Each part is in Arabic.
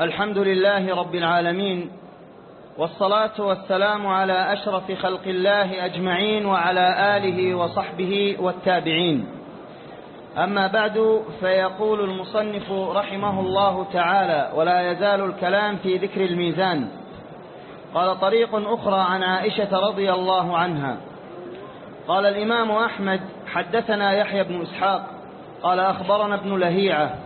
الحمد لله رب العالمين والصلاة والسلام على أشرف خلق الله أجمعين وعلى آله وصحبه والتابعين. أما بعد فيقول المصنف رحمه الله تعالى ولا يزال الكلام في ذكر الميزان قال طريق أخرى عن عائشة رضي الله عنها قال الإمام أحمد حدثنا يحيى بن إسحاق قال أخبرنا ابن لهيعة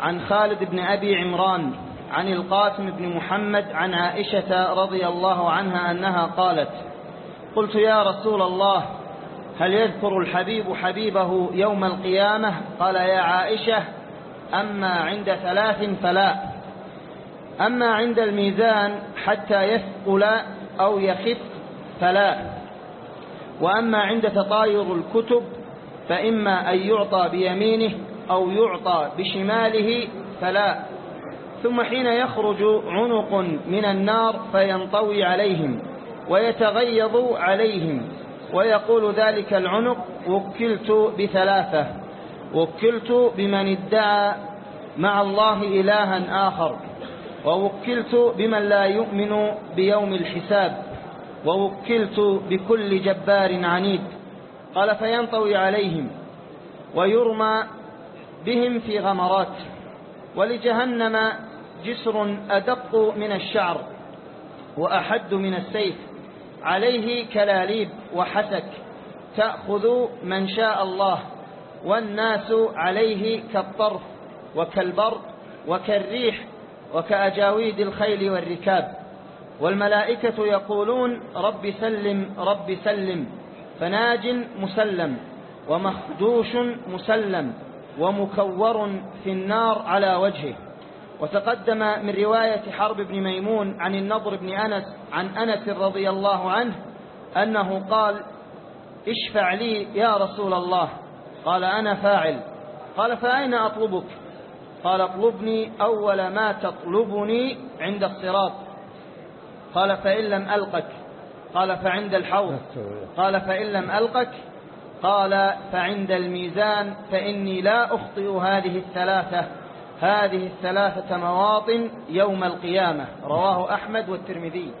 عن خالد بن أبي عمران عن القاسم بن محمد عن عائشة رضي الله عنها أنها قالت قلت يا رسول الله هل يذكر الحبيب حبيبه يوم القيامة؟ قال يا عائشة أما عند ثلاث فلا. أما عند الميزان حتى يثقل أو يخف فلا. وأما عند تطاير الكتب فإما أن يعطى بيمينه أو يعطى بشماله فلا. ثم حين يخرج عنق من النار فينطوي عليهم ويتغيظ عليهم ويقول ذلك العنق وكلت بثلاثة وكلت بمن ادعى مع الله إلها آخر ووكلت بمن لا يؤمن بيوم الحساب ووكلت بكل جبار عنيد. قال فينطوي عليهم ويرمى بهم في غمرات ولجهنم جسر أدق من الشعر وأحد من السيف عليه كلاليب وحسك تأخذ من شاء الله والناس عليه كالطرف وكالبرق وكالريح وكأجاويد الخيل والركاب. والملائكة يقولون رب سلم رب سلم فناج مسلم ومخدوش مسلم. ومكور في النار على وجهه. وتقدم من رواية حرب بن ميمون عن النضر بن أنس عن أنس رضي الله عنه أنه قال اشفع لي يا رسول الله. قال أنا فاعل. قال فأين أطلبك؟ قال اطلبني أول ما تطلبني عند الصراط. قال فإن لم ألقك. قال فعند الحوض. قال فإن لم ألقك قال فعند الميزان فإني لا أخطئ هذه الثلاثة. هذه الثلاثة مواطن يوم القيامة. رواه أحمد والترمذي.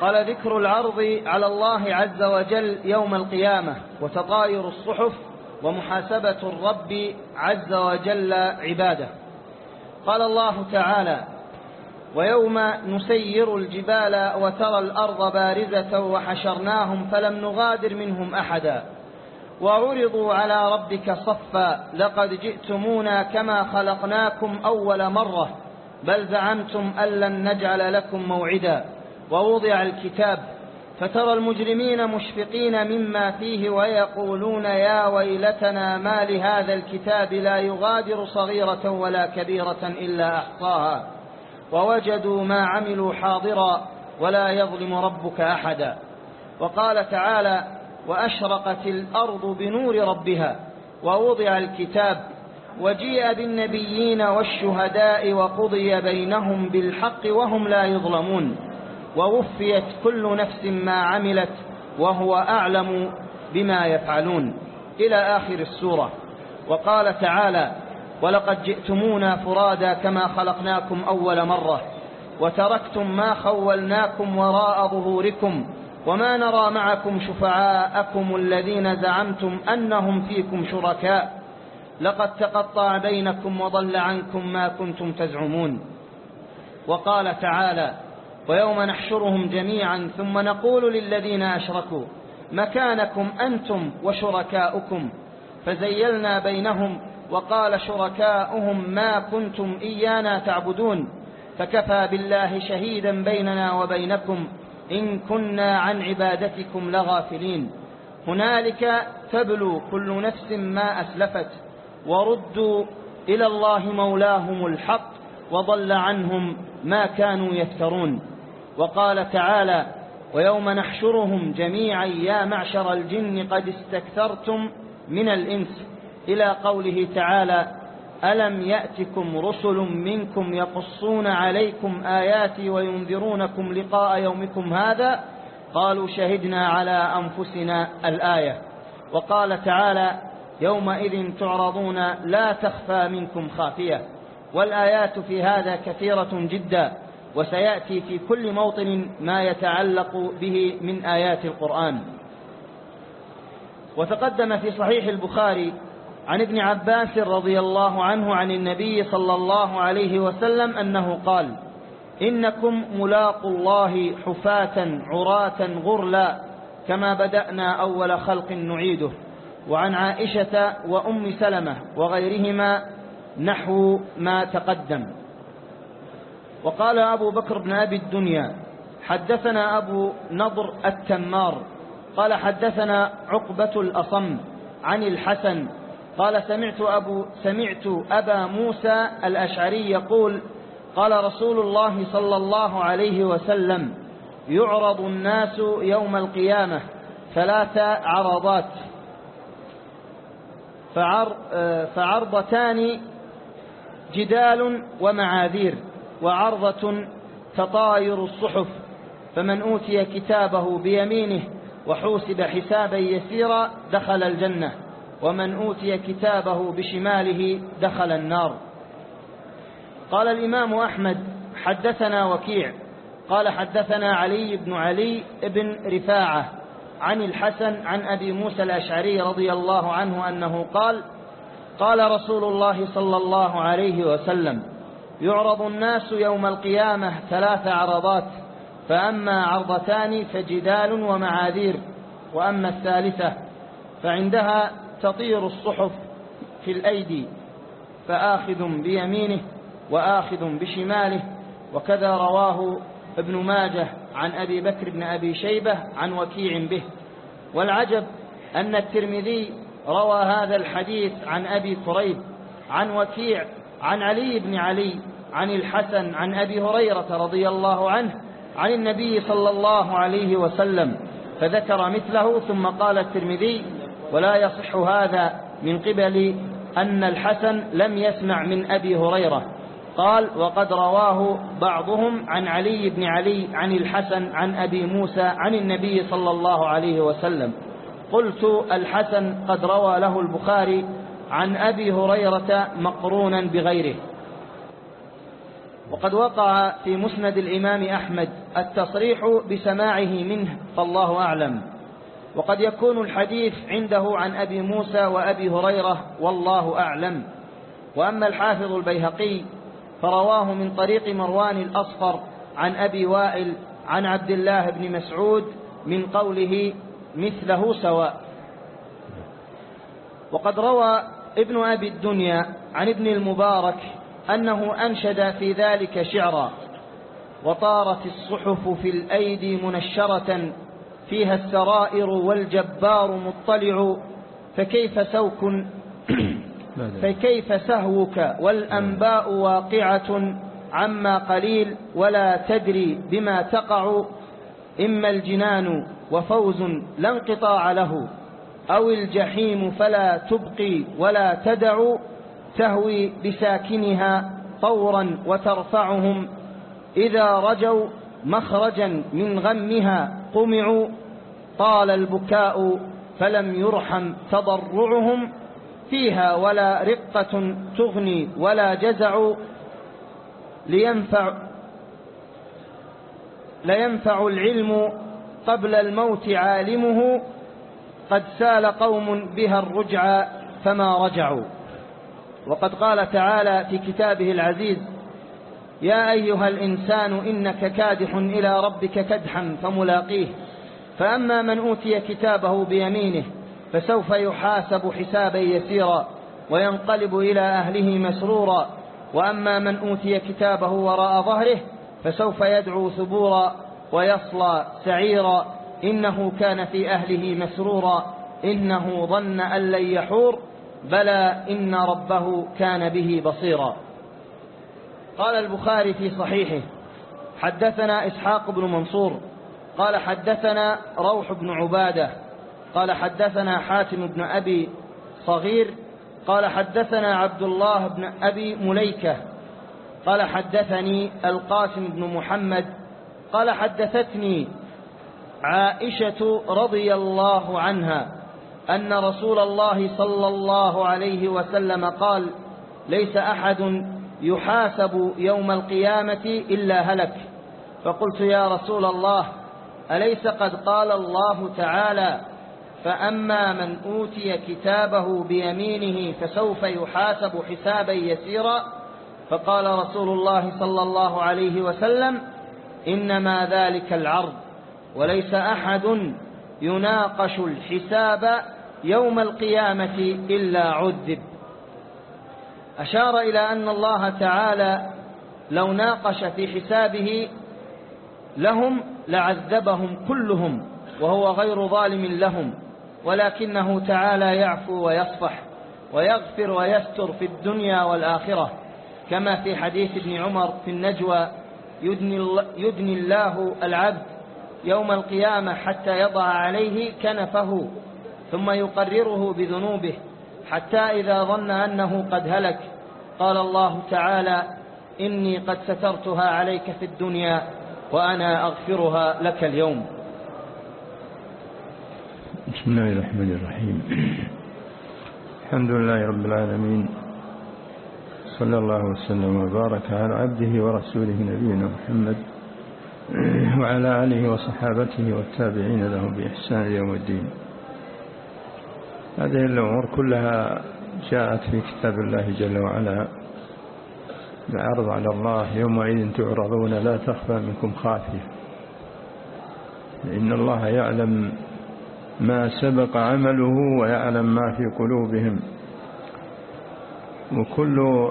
قال ذكر العرض على الله عز وجل يوم القيامة وتطاير الصحف ومحاسبة الرب عز وجل عباده. قال الله تعالى ويوم نسير الجبال وترى الأرض بارزة وحشرناهم فلم نغادر منهم أحدا. وعرضوا على ربك صفا لقد جئتمونا كما خلقناكم أول مرة بل زعمتم أن لن نجعل لكم موعدا. ووضع الكتاب فترى المجرمين مشفقين مما فيه ويقولون يا ويلتنا ما لهذا الكتاب لا يغادر صغيرة ولا كبيرة إلا أحصاها. ووجدوا ما عملوا حاضرا ولا يظلم ربك أحدا. وقال تعالى وأشرقت الأرض بنور ربها ووضع الكتاب وجيء بالنبيين والشهداء وقضي بينهم بالحق وهم لا يظلمون. ووفيت كل نفس ما عملت وهو أعلم بما يفعلون. إلى آخر السورة. وقال تعالى ولقد جئتمونا فرادا كما خلقناكم أول مرة وتركتم ما خولناكم وراء ظهوركم وما نرى معكم شفعاءكم الذين زعمتم أنهم فيكم شركاء. لقد تقطع بينكم وضل عنكم ما كنتم تزعمون. وقال تعالى ويوم نحشرهم جميعا ثم نقول للذين أشركوا مكانكم أنتم وشركاؤكم. فزيلنا بينهم وقال شركاؤهم ما كنتم إيانا تعبدون فكفى بالله شهيدا بيننا وبينكم إن كنا عن عبادتكم لغافلين. هنالك تبلو كل نفس ما أسلفت وردوا إلى الله مولاهم الحق وضل عنهم ما كانوا يفترون. وقال تعالى ويوم نحشرهم جميعا يا معشر الجن قد استكثرتم من الإنس إلى قوله تعالى ألم يأتكم رسل منكم يقصون عليكم آياتي وينذرونكم لقاء يومكم هذا؟ قالوا شهدنا على أنفسنا الآية. وقال تعالى يومئذ تعرضون لا تخفى منكم خافية. والآيات في هذا كثيرة جدا وسيأتي في كل موطن ما يتعلق به من آيات القرآن. وتقدم في صحيح البخاري عن ابن عباس رضي الله عنه عن النبي صلى الله عليه وسلم أنه قال إنكم ملاقوا الله حفاة عراة غرلا كما بدأنا أول خلق نعيده وعن عائشة وأم سلمة وغيرهما نحو ما تقدم. وقال أبو بكر بن أبي الدنيا حدثنا أبو نضر التمار قال حدثنا عقبة الأصم عن الحسن قال سمعت أبو سمعت أبا موسى الأشعري يقول قال رسول الله صلى الله عليه وسلم يعرض الناس يوم القيامة ثلاث عرضات فعر فعرضتان جدال ومعاذير وعرضة تطاير الصحف فمن أوتي كتابه بيمينه وحوسب حسابا يسيرا دخل الجنة ومن أوتي كتابه بشماله دخل النار. قال الإمام أحمد حدثنا وكيع. قال حدثنا علي بن علي بن رفاعة عن الحسن عن أبي موسى الأشعري رضي الله عنه أنه قال قال رسول الله صلى الله عليه وسلم يعرض الناس يوم القيامة ثلاث عرضات فأما عرضتان فجدال ومعاذير وأما الثالثة فعندها تطير الصحف في الأيدي فآخذ بيمينه وآخذ بشماله وكذا رواه ابن ماجه عن أبي بكر بن أبي شيبة عن وكيع به. والعجب أن الترمذي روى هذا الحديث عن أبي كريب عن وكيع عن علي بن علي عن الحسن عن أبي هريرة رضي الله عنه عن النبي صلى الله عليه وسلم فذكر مثله ثم قال الترمذي ولا يصح هذا من قبل أن الحسن لم يسمع من أبي هريرة. قال وقد رواه بعضهم عن علي بن علي عن الحسن عن أبي موسى عن النبي صلى الله عليه وسلم. قلت الحسن قد روى له البخاري عن أبي هريرة مقرونا بغيره. وقد وقع في مسند الإمام أحمد التصريح بسماعه منه فالله أعلم. وقد يكون الحديث عنده عن أبي موسى وأبي هريرة والله أعلم. وأما الحافظ البيهقي فرواه من طريق مروان الأصفر عن أبي وائل عن عبد الله بن مسعود من قوله مثله سواء. وقد روى ابن أبي الدنيا عن ابن المبارك أنه أنشد في ذلك شعرا وطارت الصحف في الأيدي منشرة فيها السرائر والجبار مطلع فكيف سوك؟ فكيف سهوك؟ والأنباء واقعة عما قليل ولا تدري بما تقع. إما الجنان وفوز لا انقطاع له أو الجحيم فلا تبقي ولا تدع. تهوي بساكنها طورا وترفعهم إذا رجوا مخرجا من غمها قمعوا. طال البكاء فلم يرحم تضرعهم فيها ولا رقة تغني ولا جزع لينفع لينفع العلم قبل الموت عالمه قد سال قوم بها الرجع فما رجعوا. وقد قال تعالى في كتابه العزيز يا أيها الإنسان إنك كادح إلى ربك كدحا فملاقيه. فأما من أوتي كتابه بيمينه فسوف يحاسب حسابا يسيرا وينقلب إلى أهله مسرورا. وأما من أوتي كتابه وراء ظهره فسوف يدعو ثبورا ويصلى سعيرا. إنه كان في أهله مسرورا. إنه ظن أن لن يحور. بلى إن ربه كان به بصيرا. قال البخاري في صحيحه حدثنا إسحاق بن منصور قال حدثنا روح بن عبادة قال حدثنا حاتم بن أبي صغير قال حدثنا عبد الله بن أبي مليكة قال حدثني القاسم بن محمد قال حدثتني عائشة رضي الله عنها أن رسول الله صلى الله عليه وسلم قال ليس أحد يحاسب يوم القيامة إلا هلك. فقلت يا رسول الله أليس قد قال الله تعالى فأما من أوتي كتابه بيمينه فسوف يحاسب حسابا يسيرا فقال رسول الله صلى الله عليه وسلم إنما ذلك العرض وليس أحد يناقش الحساب يوم القيامة إلا عذب. أشار إلى أن الله تعالى لو ناقش في حسابه لهم لعذبهم كلهم وهو غير ظالم لهم ولكنه تعالى يعفو ويصفح ويغفر ويستر في الدنيا والآخرة كما في حديث ابن عمر في النجوى يدني الله العبد يوم القيامة حتى يضع عليه كنفه ثم يقرره بذنوبه حتى إذا ظن أنه قد هلك قال الله تعالى إني قد سترتها عليك في الدنيا وأنا أغفرها لك اليوم. بسم الله الرحمن الرحيم. الحمد لله رب العالمين. صلى الله وسلم وبارك على عبده ورسوله نبينا محمد وعلى آله وصحابته والتابعين له بإحسان يوم الدين. هذه الأمور كلها جاءت في كتاب الله جل وعلا. العرض على الله يومئذ تعرضون لا تخفى منكم خافية. إن الله يعلم ما سبق عمله ويعلم ما في قلوبهم. وكل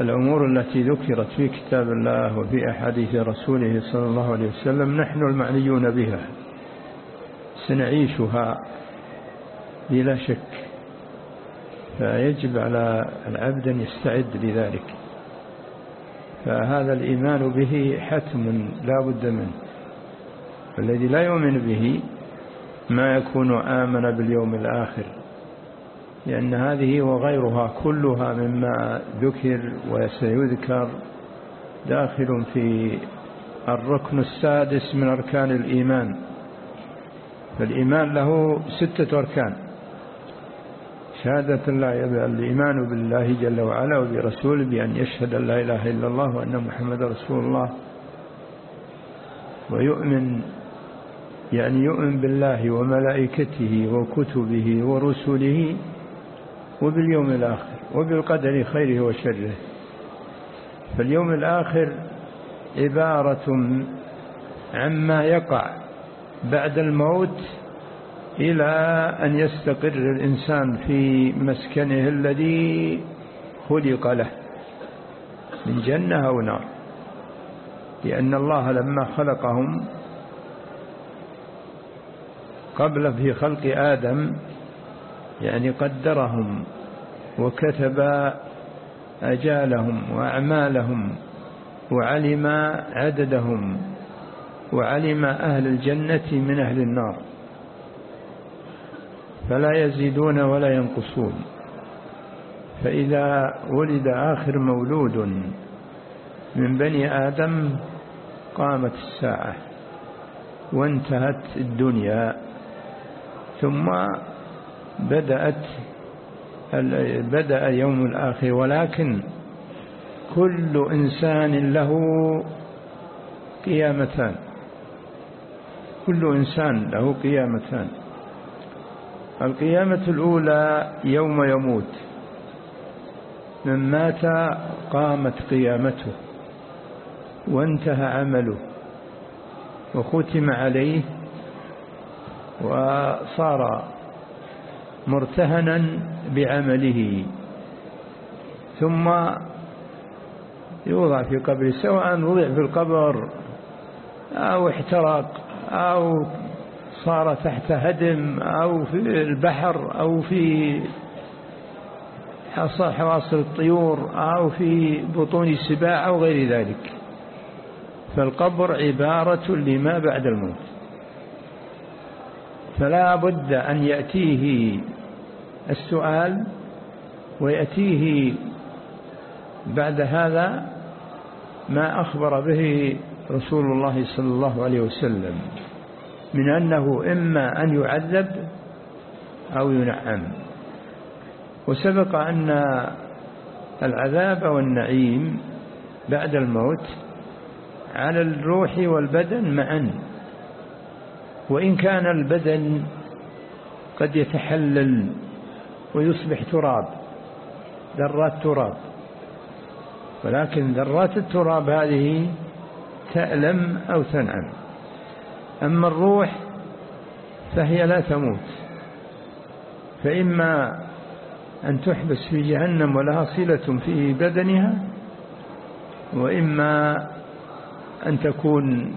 الأمور التي ذكرت في كتاب الله وفي أحاديث رسوله صلى الله عليه وسلم نحن المعنيون بها. سنعيشها بلا شك. فيجب على العبد أن يستعد لذلك. فهذا الإيمان به حتم لا بد منه. الذي لا يؤمن به ما يكون آمن باليوم الآخر لأن هذه وغيرها كلها مما ذكر وسيذكر داخل في الركن السادس من أركان الإيمان. فالإيمان له ستة أركان. شهادة الله الإيمان بالله جل وعلا وبرسوله بأن يشهد أن لا إله إلا الله وأن محمد رسول الله. ويؤمن يعني يؤمن بالله وملائكته وكتبه ورسله وباليوم الآخر وبالقدر خيره وشره. فاليوم الآخر عبارة عما يقع بعد الموت إلى أن يستقر الإنسان في مسكنه الذي خلق له من جنة أو نار. لأن الله لما خلقهم قبل في خلق آدم يعني قدرهم وكتب أجالهم وأعمالهم وعلم عددهم وعلم أهل الجنة من أهل النار. فلا يزيدون ولا ينقصون. فإذا ولد آخر مولود من بني آدم قامت الساعة وانتهت الدنيا ثم بدأت بدأ يوم الآخر. ولكن كل إنسان له قيامتان. كل إنسان له قيامتان. القيامة الأولى يوم يموت. من مات قامت قيامته وانتهى عمله وختم عليه وصار مرتهنا بعمله. ثم يوضع في قبره سواء وضع في القبر أو احترق أو صار تحت هدم أو في البحر أو في حواصل الطيور أو في بطون السباع أو غير ذلك. فالقبر عبارة لما بعد الموت. فلا بد أن يأتيه السؤال ويأتيه بعد هذا ما أخبر به رسول الله صلى الله عليه وسلم. من أنه إما أن يعذب أو ينعم. وسبق أن العذاب والنعيم بعد الموت على الروح والبدن معا وإن كان البدن قد يتحلل ويصبح تراب ذرات تراب. ولكن ذرات التراب هذه تألم أو تنعم. أما الروح فهي لا تموت فإما أن تحبس في جهنم ولها صلة في بدنها وإما أن تكون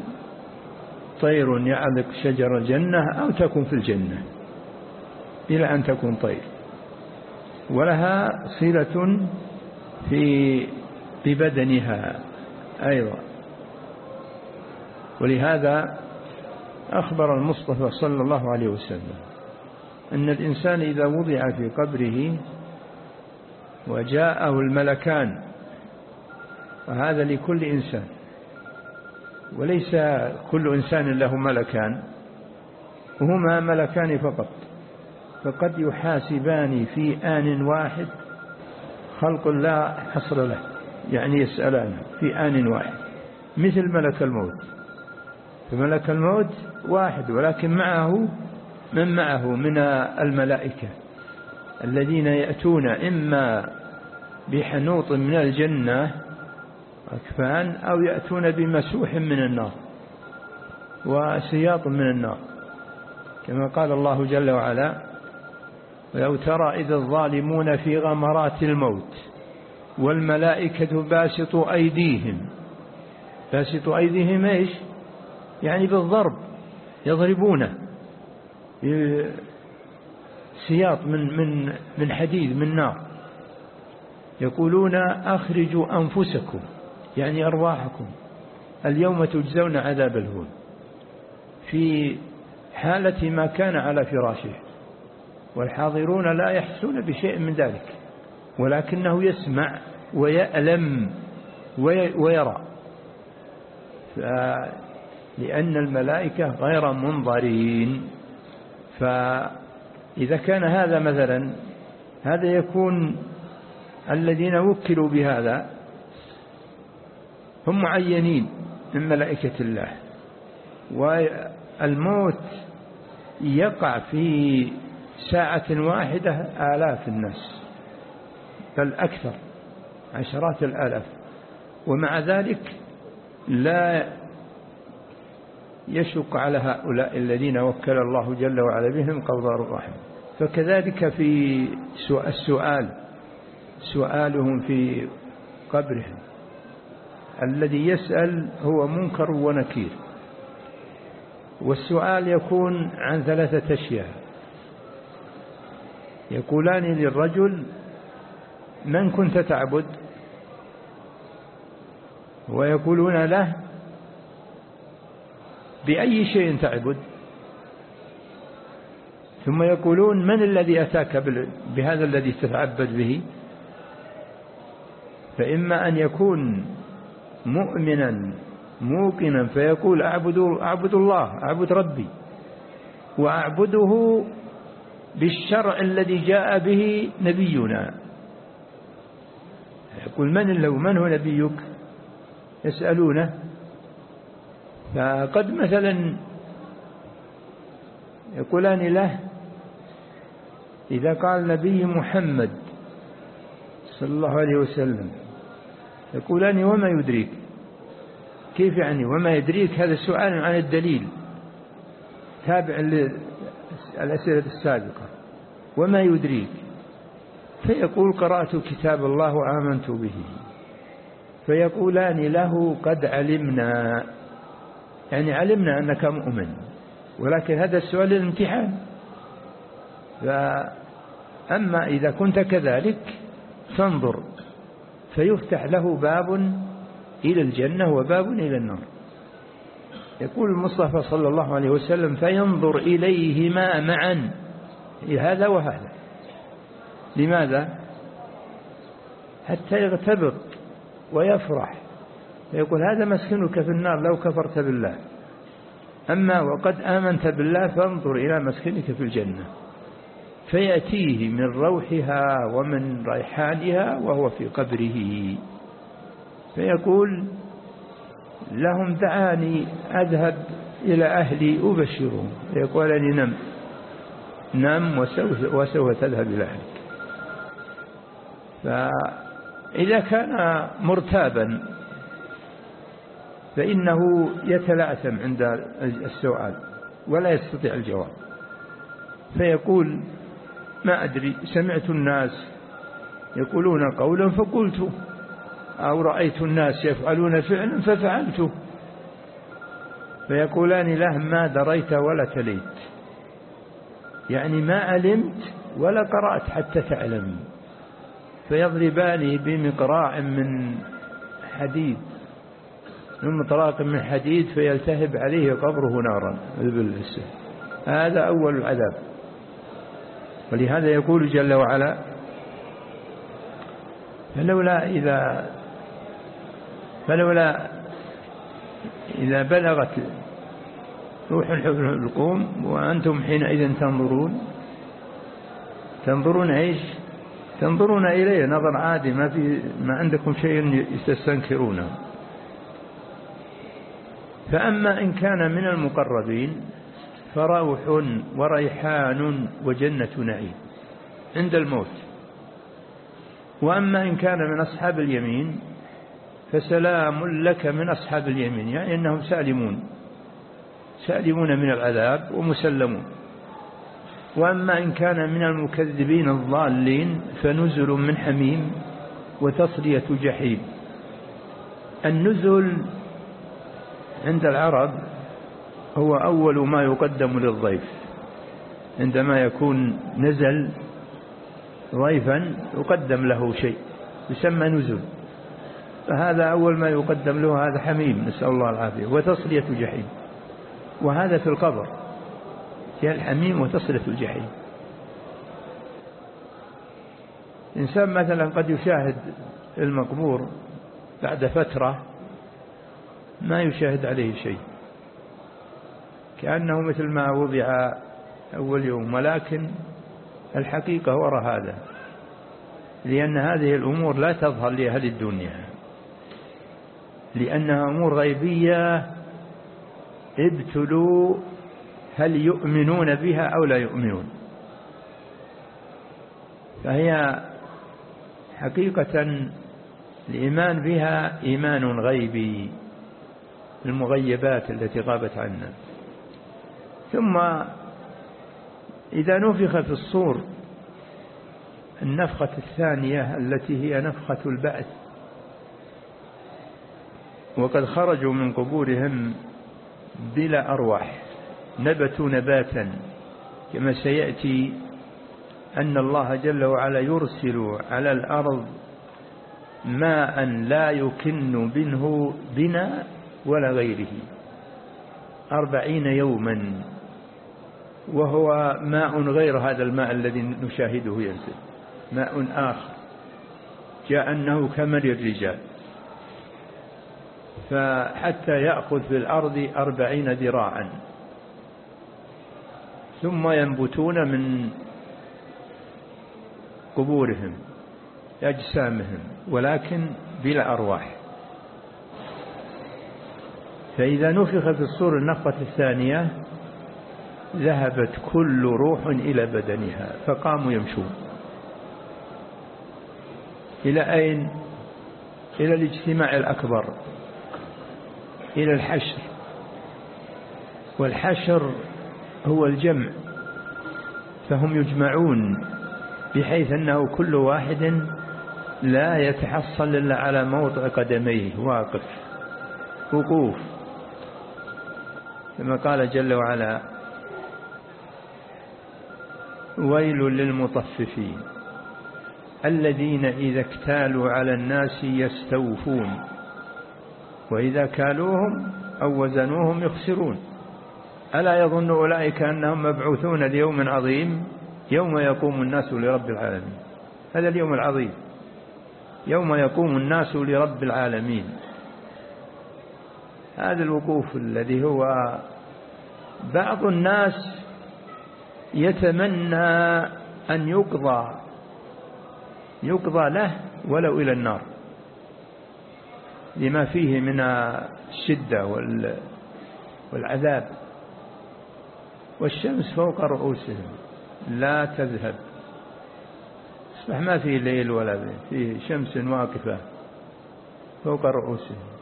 طير يعلق شجر الجنة أو تكون في الجنة إلى أن تكون طير. ولها صلة في ببدنها أيضا. ولهذا أخبر المصطفى صلى الله عليه وسلم أن الإنسان إذا وضع في قبره وجاءه الملكان وهذا لكل إنسان وليس كل إنسان له ملكان وهما ملكان فقط فقد يحاسبان في آن واحد خلق لا حصر له يعني يسألان في آن واحد مثل ملك الموت فملك الموت واحد ولكن معه من معه؟ من الملائكة الذين يأتون إما بحنوط من الجنة أكفان أو يأتون بمسوح من النار وسياط من النار. كما قال الله جل وعلا ولو ترى إذا الظالمون في غمرات الموت والملائكة باسطوا أيديهم. باسطوا أيديهم إيش؟ يعني بالضرب. يضربونه سياط من من من حديد من نار. يقولون أخرجوا أنفسكم يعني أرواحكم. اليوم تجزون عذاب الهون. في حالة ما كان على فراشه. والحاضرون لا يحسون بشيء من ذلك. ولكنه يسمع ويألم ويرى. لأن الملائكة غير منظرين. فإذا كان هذا مثلا هذا يكون الذين وكلوا بهذا هم معينين من ملائكة الله. والموت يقع في ساعة واحدة آلاف الناس بل أكثر عشرات الآلاف. ومع ذلك لا يشق على هؤلاء الذين وكل الله جل وعلا بهم قبض الرحم. فكذلك في السؤال سؤالهم في قبرهم. الذي يسأل هو منكر ونكير. والسؤال يكون عن ثلاثة أشياء. يقولان للرجل من كنت تعبد؟ ويقولون له بأي شيء تعبد. ثم يقولون من الذي أتاك بهذا الذي تتعبد به؟ فإما أن يكون مؤمنا موقنا فيقول أعبد, أعبد الله أعبد ربي وأعبده بالشرع الذي جاء به نبينا. يقول من لو من هو نبيك؟ يسألونه. فقد مثلا يقولان له إذا قال نبي محمد صلى الله عليه وسلم يقولان وما يدريك؟ كيف يعني وما يدريك؟ هذا سؤال عن الدليل تابع للأسئلة السابقة. وما يدريك؟ فيقول قرأت كتاب الله وآمنت به. فيقولان له قد علمنا. يعني علمنا أنك مؤمن. ولكن هذا السؤال للامتحان. فأما إذا كنت كذلك فانظر. فيفتح له باب إلى الجنة وباب إلى النار. يقول المصطفى صلى الله عليه وسلم فينظر إليهما معا. هذا وهذا. لماذا؟ حتى يغتبط ويفرح. فيقول هذا مسكنك في النار لو كفرت بالله. أما وقد آمنت بالله فانظر إلى مسكنك في الجنة. فيأتيه من روحها ومن ريحانها وهو في قبره. فيقول لهم دعاني أذهب إلى أهلي أبشرهم. فيقول لي نم. نم وسوف, وسوف تذهب إلى أهلك. فإذا كان مرتابا فإنه يتلعثم عند السؤال ولا يستطيع الجواب. فيقول ما أدري سمعت الناس يقولون قولا فقلت أو رأيت الناس يفعلون فعلا ففعلته فيقولان له ما دريت ولا تليت. يعني ما علمت ولا قرأت حتى تعلم. فيضربان بمقراع من حديد. من مطراق من حديد فيلتهب عليه قبره نارا هذا أول العذاب. ولهذا يقول جل وعلا فلولا إذا فلولا إذا بلغت روح الحلقوم وأنتم حينئذ تنظرون تنظرون إيش؟ تنظرون إليه نظر عادي ما في ما عندكم شيء تستنكرونه فأما إن كان من المقربين فروح وريحان وجنة نعيم عند الموت. وأما إن كان من أصحاب اليمين فسلام لك من أصحاب اليمين يعني أنهم سالمون سالمون من العذاب ومسلمون. وأما إن كان من المكذبين الضالين فنزل من حميم وتصلية جحيم. النزل عند العرب هو أول ما يقدم للضيف. عندما يكون نزل ضيفا يقدم له شيء يسمى نزل. فهذا أول ما يقدم له هذا حميم نسأل الله العافية وتصلية جحيم وهذا في القبر هي الحميم وتصلية الجحيم. إنسان مثلا قد يشاهد المقبور بعد فترة ما يشاهد عليه شيء. كأنه مثل ما وضع أول يوم ولكن الحقيقة وراء هذا لأن هذه الأمور لا تظهر لأهل الدنيا. لأنها أمور غيبية ابتلوا هل يؤمنون بها أو لا يؤمنون. فهي حقيقة الإيمان بها إيمان غيبي. المغيبات التي غابت عنا. ثم إذا نفخ في الصور النفخة الثانية التي هي نفخة البعث وقد خرجوا من قبورهم بلا أرواح نبتوا نباتا كما سيأتي أن الله جل وعلا يرسل على الأرض ماء لا يكن منه بنا ولا غيره. أربعين يوما. وهو ماء غير هذا الماء الذي نشاهده ينزل. ماء آخر. جاء أنه كمل الرجال فحتى يأخذ في الأرض أربعين ذراعا. ثم ينبتون من قبورهم أجسامهم ولكن بلا أرواح. فإذا نفخ في الصور النفخة الثانية ذهبت كل روح إلى بدنها فقاموا يمشون. إلى أين؟ إلى الاجتماع الأكبر إلى الحشر. والحشر هو الجمع فهم يجمعون بحيث أنه كل واحد لا يتحصل إلا على موضع قدميه واقف وقوف. كما قال جل وعلا ويل للمطففين الذين إذا اكتالوا على الناس يستوفون وإذا كالوهم أو وزنوهم يخسرون. ألا يظن أولئك أنهم مبعوثون ليوم عظيم يوم يقوم الناس لرب العالمين. هذا اليوم العظيم يوم يقوم الناس لرب العالمين. هذا الوقوف الذي هو بعض الناس يتمنى أن يقضى يقضى له ولو إلى النار لما فيه من الشدة والعذاب. والشمس فوق رؤوسهم لا تذهب. أصبح ما فيه ليل ولا فيه شمس واقفة فوق رؤوسهم.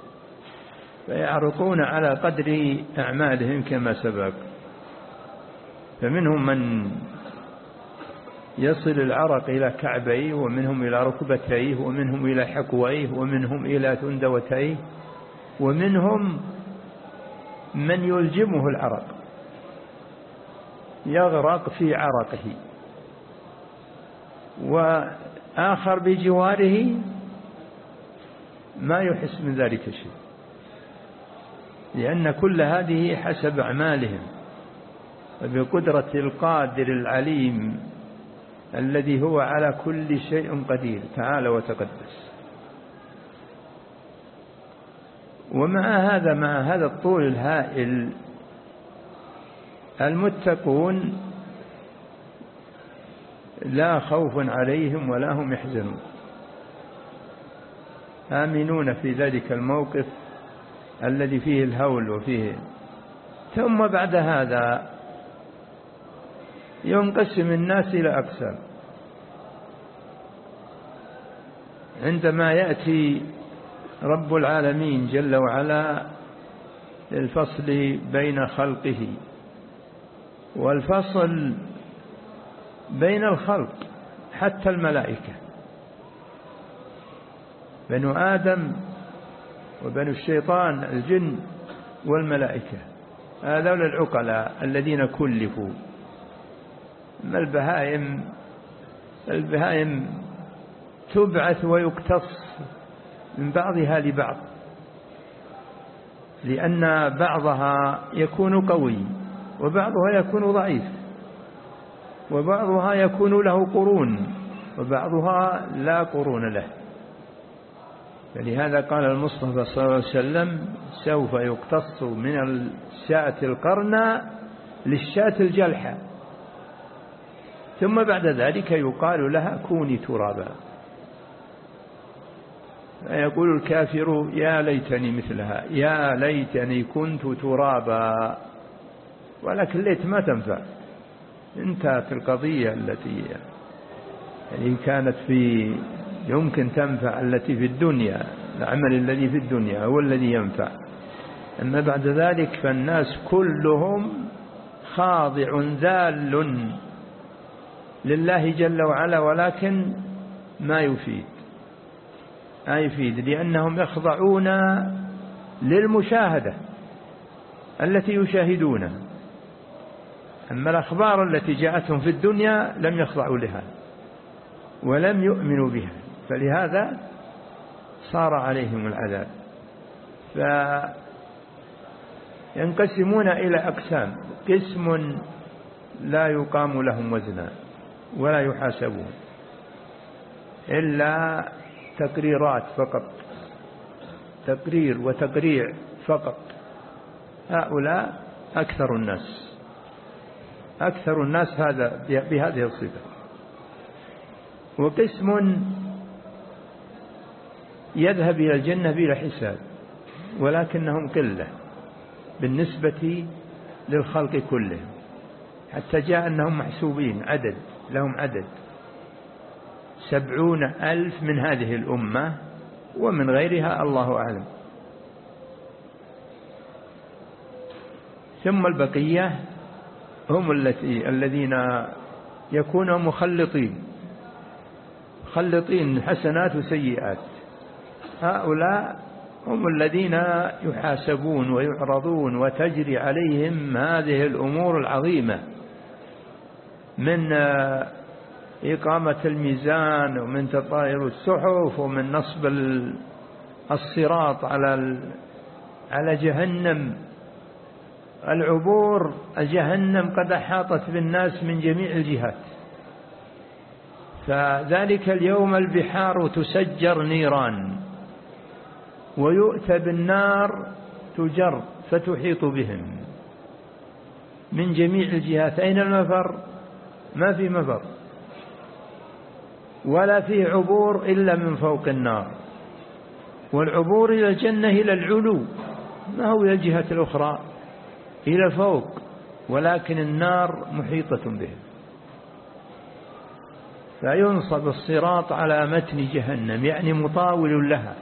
فيعرضون على قدر أعمالهم كما سبق. فمنهم من يصل العرق إلى كعبيه ومنهم إلى ركبتيه ومنهم إلى حكويه ومنهم إلى ثندوتيه ومنهم من يلجمه العرق يغرق في عرقه. وآخر بجواره ما يحس من ذلك شيء. لأن كل هذه حسب أعمالهم. وبقدرة القادر العليم الذي هو على كل شيء قدير. تعالى وتقدس. ومع هذا مع هذا الطول الهائل المتقون لا خوف عليهم ولا هم يحزنون. آمنون في ذلك الموقف. الذي فيه الهول وفيه. ثم بعد هذا ينقسم الناس إلى أقسام. عندما يأتي رب العالمين جل وعلا للفصل بين خلقه والفصل بين الخلق حتى الملائكة. بنو آدم وبنو الشيطان الجن والملائكة. هذول العقلاء الذين كلفوا. أما البهائم؟ البهائم تبعث ويقتص من بعضها لبعض لأن بعضها يكون قوي وبعضها يكون ضعيف وبعضها يكون له قرون وبعضها لا قرون له. فلهذا قال المصطفى صلى الله عليه وسلم سوف يقتص من الشأة القرنى للشأة الجلحة. ثم بعد ذلك يقال لها كوني ترابا. فيقول الكافر يا ليتني مثلها يا ليتني كنت ترابا. ولكن ليت ما تنفع. انتهت القضية التي يعني كانت في يمكن تنفع التي في الدنيا العمل الذي في الدنيا هو الذي ينفع. أما بعد ذلك فالناس كلهم خاضع ذال لله جل وعلا ولكن ما يفيد. ما يفيد لأنهم يخضعون للمشاهدة التي يشاهدونها. أما الأخبار التي جاءتهم في الدنيا لم يخضعوا لها ولم يؤمنوا بها. فلهذا صار عليهم العذاب. فينقسمون إلى أقسام. قسم لا يقام لهم وزنا ولا يحاسبون إلا تقريرات فقط تقرير وتقريع فقط. هؤلاء أكثر الناس أكثر الناس هذا بهذه الصفة. وقسم يذهب إلى الجنة بلا حساب ولكنهم قلة بالنسبة للخلق كلهم حتى جاء أنهم محسوبين عدد لهم عدد. سبعون ألف من هذه الأمة ومن غيرها الله أعلم. ثم البقية هم التي الذين يكونوا مخلطين مخلطين حسنات وسيئات. هؤلاء هم الذين يحاسبون ويعرضون وتجري عليهم هذه الأمور العظيمة من إقامة الميزان ومن تطاير السحف ومن نصب الصراط على على جهنم. العبور جهنم قد أحاطت بالناس من جميع الجهات. فذلك اليوم البحار تسجر نيران. ويؤتى بالنار تجر فتحيط بهم. من جميع الجهات. أين المفر؟ ما في مفر. ولا فيه عبور إلا من فوق النار. والعبور إلى الجنة إلى العلو. ما هو إلى الجهة الأخرى؟ إلى فوق ولكن النار محيطة بهم. فينصب الصراط على متن جهنم يعني مطاول لها.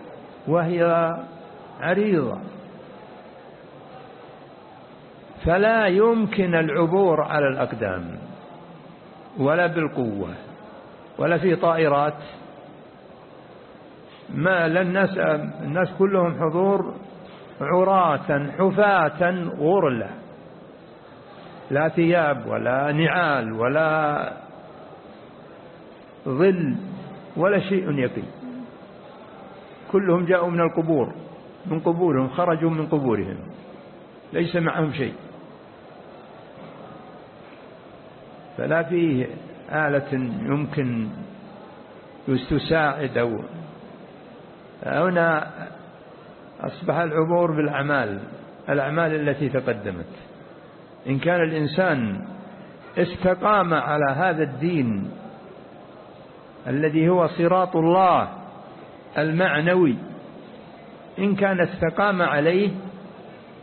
وهي عريضة. فلا يمكن العبور على الأقدام ولا بالقوة ولا في طائرات. ما للناس الناس كلهم حضور عراة حفاة غرلة. لا ثياب ولا نعال ولا ظل ولا شيء يقي كلهم جاءوا من القبور من قبورهم خرجوا من قبورهم ليس معهم شيء. فلا فيه آلة يمكن تساعد. أو هنا أصبح العبور بالأعمال الأعمال التي تقدمت. إن كان الإنسان استقام على هذا الدين الذي هو صراط الله المعنوي. إن كان استقام عليه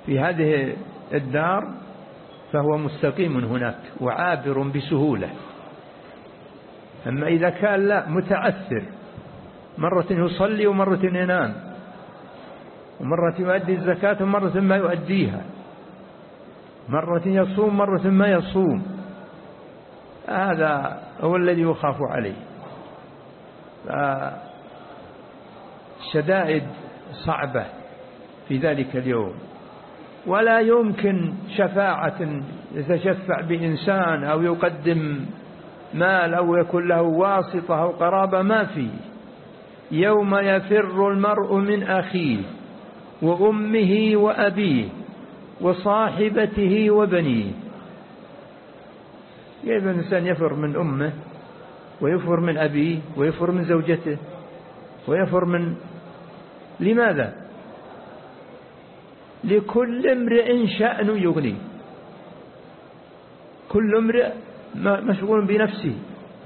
في هذه الدار فهو مستقيم هناك وعابر بسهولة. أما إذا كان لا متعثر. مرة يصلي ومرة ينام. ومرة يؤدي الزكاة ومرة ما يؤديها. مرة يصوم مرة ما يصوم. هذا هو الذي يخاف عليه. الشدائد صعبة في ذلك اليوم. ولا يمكن شفاعة يتشفع بإنسان أو يقدم مال أو يكون له واسطة أو قرابة ما فيه يوم يفر المرء من أخيه وأمه وأبيه وصاحبته وبنيه. كيف الإنسان يفر من أمه ويفر من أبيه ويفر من زوجته ويفر من لماذا؟ لكل امرئ شأن يغني. كل امرئ مشغول بنفسه.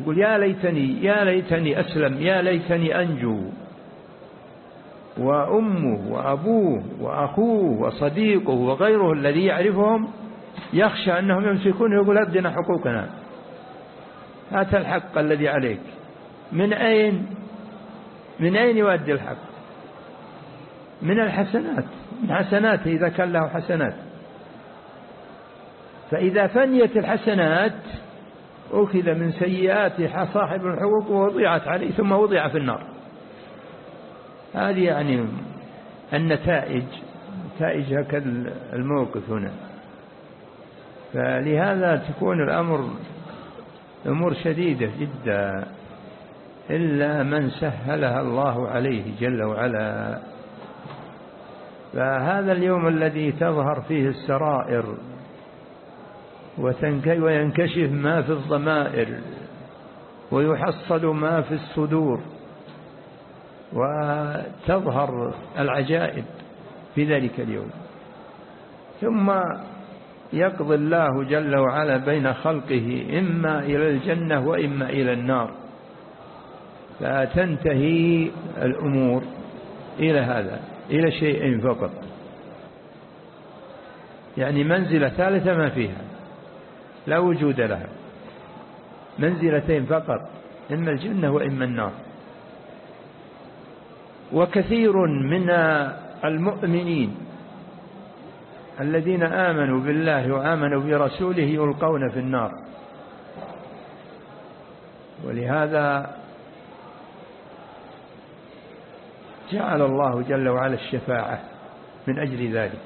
يقول يا ليتني يا ليتني أسلم يا ليتني أنجو. وأمه وأبوه وأخوه وصديقه وغيره الذي يعرفهم يخشى أنهم يمسكون يقول أدنا حقوقنا. هات الحق الذي عليك. من أين؟ من أين يؤدي الحق؟ من الحسنات من حسناته إذا كان له حسنات. فإذا فنيت الحسنات أخذ من سيئات صاحب الحقوق ووضعت عليه ثم وضع في النار. هذه يعني النتائج نتائج هكذا الموقف هنا. فلهذا تكون الأمر أمور شديدة جدا إلا من سهلها الله عليه جل وعلا. فهذا اليوم الذي تظهر فيه السرائر وينكشف ما في الضمائر ويحصل ما في الصدور وتظهر العجائب في ذلك اليوم. ثم يقضي الله جل وعلا بين خلقه إما إلى الجنة وإما إلى النار. فتنتهي الأمور إلى هذا. إلى شيئين فقط. يعني منزلة ثالثة ما فيها. لا وجود لها. منزلتين فقط. إما الجنة وإما النار. وكثير من المؤمنين الذين آمنوا بالله وآمنوا برسوله يلقون في النار. ولهذا جعل الله جل وعلا الشفاعة من أجل ذلك.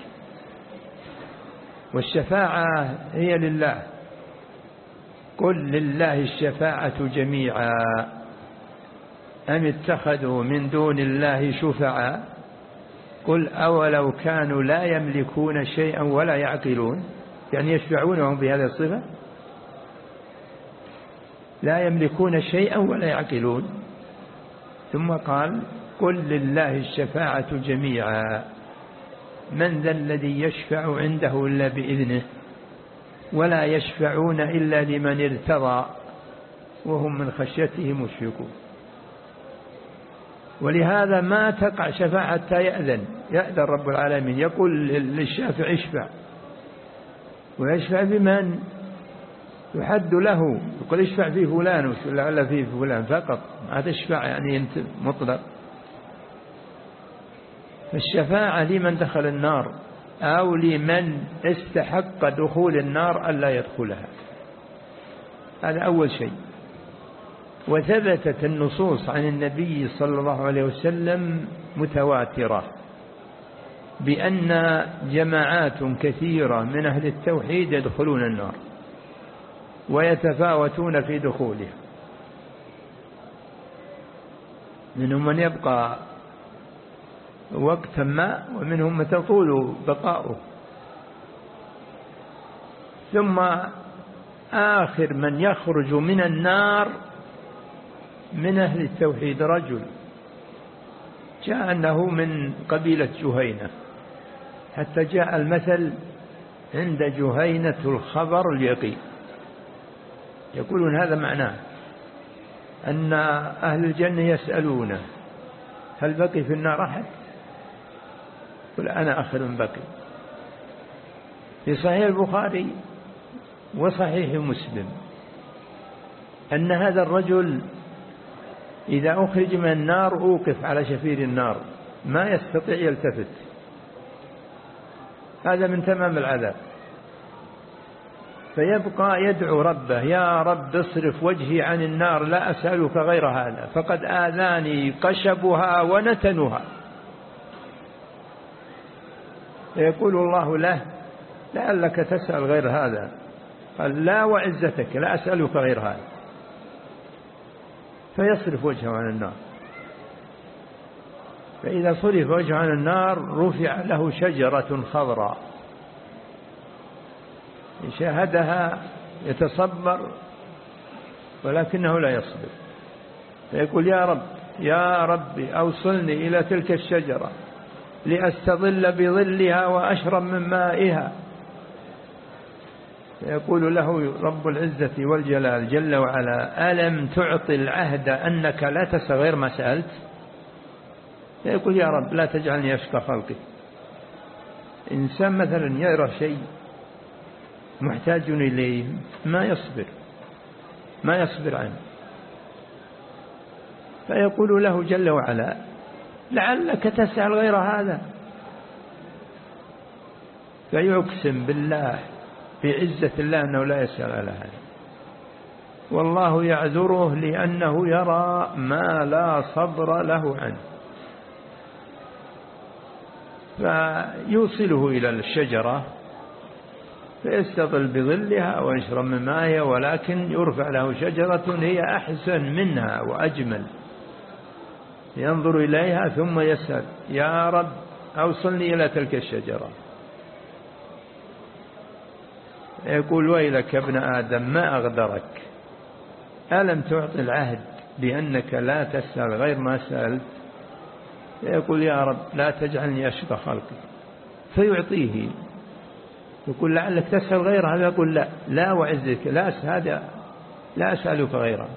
والشفاعة هي لله. قل لله الشفاعة جميعا. أم اتخذوا من دون الله شفعاء قل أولو كانوا لا يملكون شيئا ولا يعقلون. يعني يشفعونهم بهذه الصفة؟ لا يملكون شيئا ولا يعقلون. ثم قال قل لله الشفاعة جميعا. من ذا الذي يشفع عنده إلا بإذنه ولا يشفعون إلا لمن ارتضى وهم من خشيته مشفقون. ولهذا ما تقع شفاعة حتى يأذن يأذن رب العالمين يقول للشافع اشفع. ويشفع بمن؟ يحد له يقول اشفع في فلان لعل في فلان فقط. ما تشفع يعني أنت مطلق. فالشفاعة لمن دخل النار أو لمن استحق دخول النار ألا يدخلها. هذا أول شيء. وثبتت النصوص عن النبي صلى الله عليه وسلم متواترة بأن جماعات كثيرة من أهل التوحيد يدخلون النار ويتفاوتون في دخولها. منهم من يبقى وقتا ما ومنهم من تطول بقاؤه. ثم آخر من يخرج من النار من أهل التوحيد رجل جاء أنه من قبيلة جهينة. حتى جاء المثل عند جهينة الخبر اليقين. يقولون هذا معناه أن أهل الجنة يسألونه هل بقي في النار أحد؟ قل أنا آخر بقي. في صحيح البخاري وصحيح مسلم أن هذا الرجل إذا أخرج من النار أوقف على شفير النار ما يستطيع يلتفت. هذا من تمام العذاب. فيبقى يدعو ربه يا رب اصرف وجهي عن النار لا أسألك غير هذا فقد آذاني قشبها ونتنها. فيقول الله له لعلك تسأل غير هذا. قال لا وعزتك لا أسألك غير هذا. فيصرف وجهه عن النار. فإذا صرف وجهه عن النار رفع له شجرة خضراء. شاهدها يتصبر ولكنه لا يصبر. فيقول يا رب يا ربي أوصلني إلى تلك الشجرة. لأستظل بظلها وأشرب من مائها. فيقول له رب العزة والجلال جل وعلا ألم تعطي العهد أنك لا تستغير ما سألت. فيقول يا رب لا تجعلني أشقى خلقي. إنسان مثلا يرى شيء محتاج إليه ما يصبر ما يصبر عنه. فيقول له جل وعلا لعلك تسأل غير هذا. فيقسم بالله بعزة الله أنه لا يسأل على هذا. والله يعذره لأنه يرى ما لا صبر له عنه. فيوصله إلى الشجرة فيستظل بظلها ويشرب من مائها ولكن يرفع له شجرة هي أحسن منها وأجمل. ينظر إليها ثم يسأل يا رب أوصلني إلى تلك الشجرة. يقول ويلك ابن آدم ما أغدرك؟ ألم تعطي العهد بأنك لا تسأل غير ما سألت؟ يقول يا رب لا تجعلني أشقى خلقي. فيعطيه. يقول لعلك تسأل غيرها يقول لا لا وعزك لا هذا لا أسألك غيرها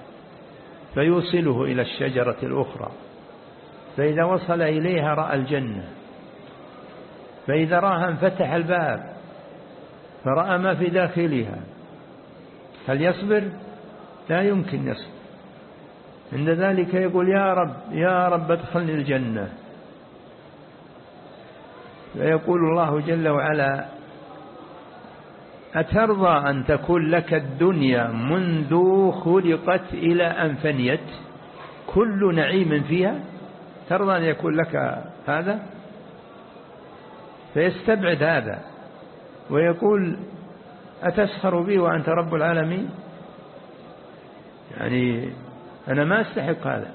فيوصله إلى الشجرة الأخرى. فإذا وصل إليها رأى الجنة. فإذا راها انفتح الباب فرأى ما في داخلها. هل يصبر؟ لا يمكن يصبر. عند ذلك يقول يا رب يا رب ادخلني الجنة. فيقول الله جل وعلا أترضى أن تكون لك الدنيا منذ خلقت إلى أن فنيت؟ كل نعيم فيها؟ ترضى أن يكون لك هذا؟ فيستبعد هذا ويقول أتسخر بي وأنت رب العالمين؟ يعني أنا ما أستحق هذا.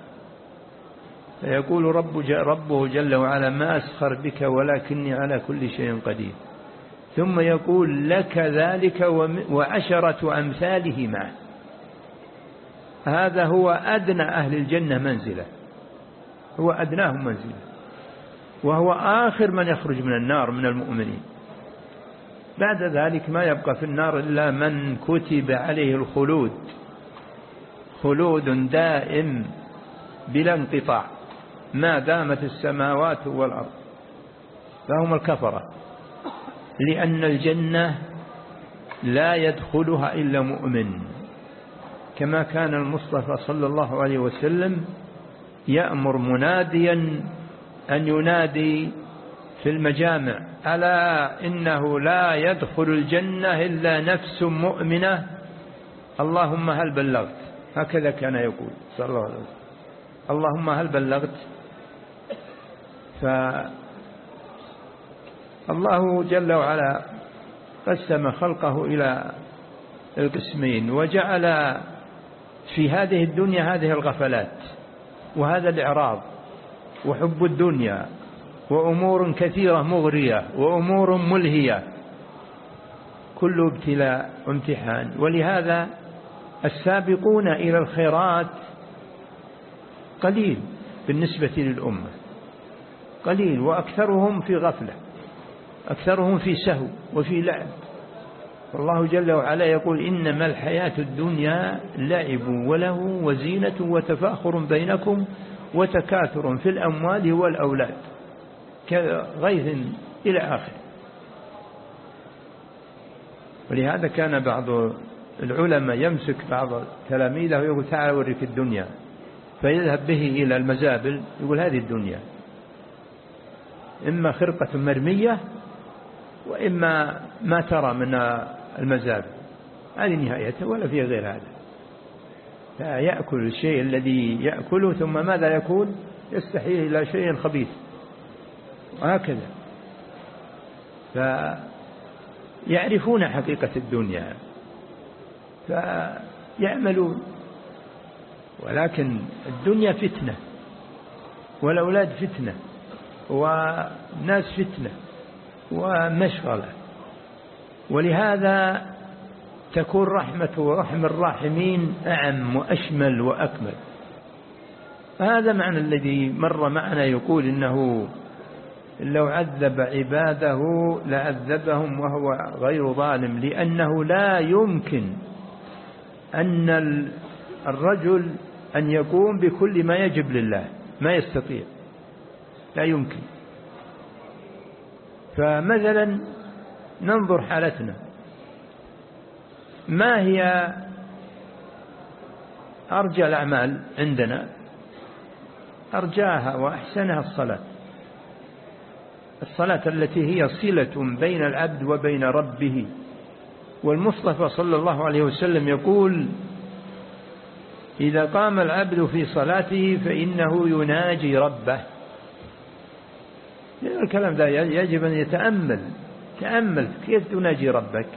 فيقول رب ربه جل وعلا ما أسخر بك ولكني على كل شيء قدير. ثم يقول لك ذلك وعشرة أمثاله معه. هذا هو أدنى أهل الجنة منزلة. هو أدناهم منزلة وهو آخر من يخرج من النار من المؤمنين. بعد ذلك ما يبقى في النار إلا من كتب عليه الخلود. خلود دائم بلا انقطاع. ما دامت السماوات والأرض. فهم الكفرة. لأن الجنة لا يدخلها إلا مؤمن. كما كان المصطفى صلى الله عليه وسلم يأمر مناديا أن ينادي في المجامع. ألا إنه لا يدخل الجنة إلا نفس مؤمنة. اللهم هل بلغت؟ هكذا كان يقول صلى الله عليه وسلم. اللهم هل بلغت؟ فالله جل وعلا قسم خلقه إلى القسمين وجعل في هذه الدنيا هذه الغفلات. وهذا الإعراض وحب الدنيا وأمور كثيرة مغرية وأمور ملهية كل ابتلاء وامتحان. ولهذا السابقون إلى الخيرات قليل بالنسبة للأمة قليل وأكثرهم في غفلة أكثرهم في سهو وفي لعب. والله جل وعلا يقول إنما الحياة الدنيا لعب وله وزينة وتفاخر بينكم وتكاثر في الأموال والأولاد كغيث إلى آخر. ولهذا كان بعض العلماء يمسك بعض تلاميذه ويقول تعال أوريك الدنيا فيذهب به إلى المزابل يقول هذه الدنيا إما خرقة مرمية وإما ما ترى من المزابل هذه نهايته ولا في غير هذا. لا يأكل الشيء الذي يأكله ثم ماذا يكون؟ يستحيل إلى شيء خبيث. وهكذا. فيعرفون حقيقة الدنيا. فيعملون. ولكن الدنيا فتنة. والأولاد فتنة. وناس فتنة. ومشغلة. ولهذا تكون رحمة ورحم الراحمين أعم وأشمل وأكمل. هذا معنى الذي مر معنا يقول إنه لو عذب عباده لعذبهم وهو غير ظالم لأنه لا يمكن أن الرجل أن يقوم بكل ما يجب لله ما يستطيع. لا يمكن. فمثلا ننظر حالتنا. ما هي أرجى الأعمال عندنا؟ أرجاها وأحسنها الصلاة. الصلاة التي هي صلة بين العبد وبين ربه. والمصطفى صلى الله عليه وسلم يقول إذا قام العبد في صلاته فإنه يناجي ربه. الكلام ذا يجب أن يتأمل. تأمل كيف تناجي ربك؟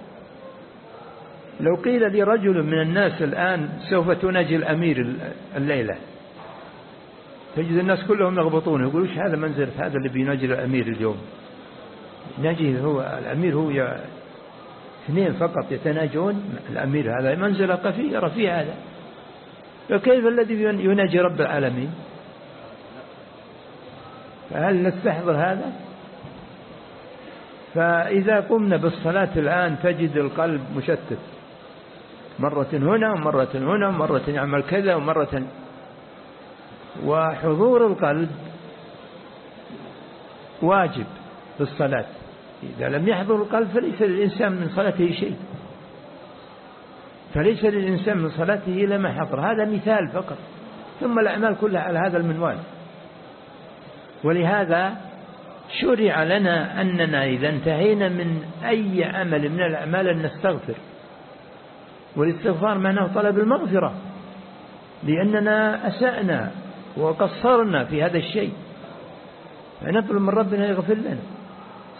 لو قيل لي رجل من الناس الآن سوف تناجي الأمير الليلة تجد الناس كلهم يغبطون يقولوا إيش هذا منزل هذا اللي بيناجي الأمير اليوم؟ ناجي هو الأمير هو اثنين فقط يتناجون الأمير هذا منزلة قفية رفيع هذا. فكيف الذي يناجي رب العالمين؟ فهل نستحضر هذا؟ فإذا قمنا بالصلاة الآن تجد القلب مشتت. مرة هنا ومرة هنا ومرة يعمل كذا ومرة وحضور القلب واجب في الصلاة. إذا لم يحضر القلب فليس للإنسان من صلاته شيء. فليس للإنسان من صلاته إلا ما حضر. هذا مثال فقط. ثم الأعمال كلها على هذا المنوال. ولهذا شرع لنا أننا إذا انتهينا من أي عمل من الأعمال أن نستغفر. والاستغفار معناه طلب المغفرة لأننا أسأنا وقصرنا في هذا الشيء. فنطلب من ربنا يغفر لنا.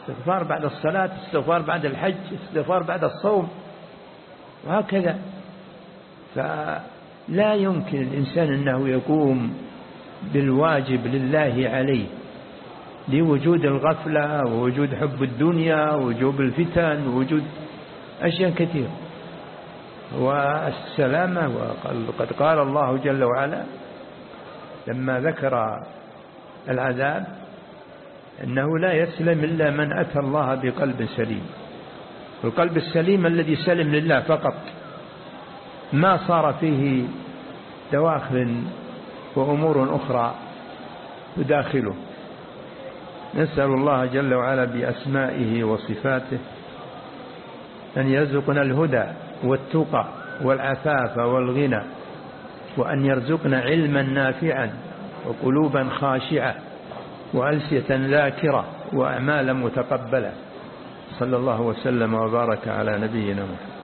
استغفار بعد الصلاة استغفار بعد الحج استغفار بعد الصوم وهكذا. فلا يمكن الإنسان أنه يقوم بالواجب لله عليه. لوجود الغفلة ووجود حب الدنيا ووجود الفتن ووجود أشياء كثيرة. والسلامة وقد قال الله جل وعلا لما ذكر العذاب أنه لا يسلم إلا من أتى الله بقلب سليم. القلب السليم الذي سلم لله فقط ما صار فيه دواخل وأمور أخرى يداخله نسأل الله جل وعلا بأسمائه وصفاته أن يرزقنا الهدى والتقى والعفاف والغنى وأن يرزقنا علما نافعا وقلوبا خاشعة وألسية ذاكرة وأعمالا متقبلة. صلى الله وسلم وبارك على نبينا محمد.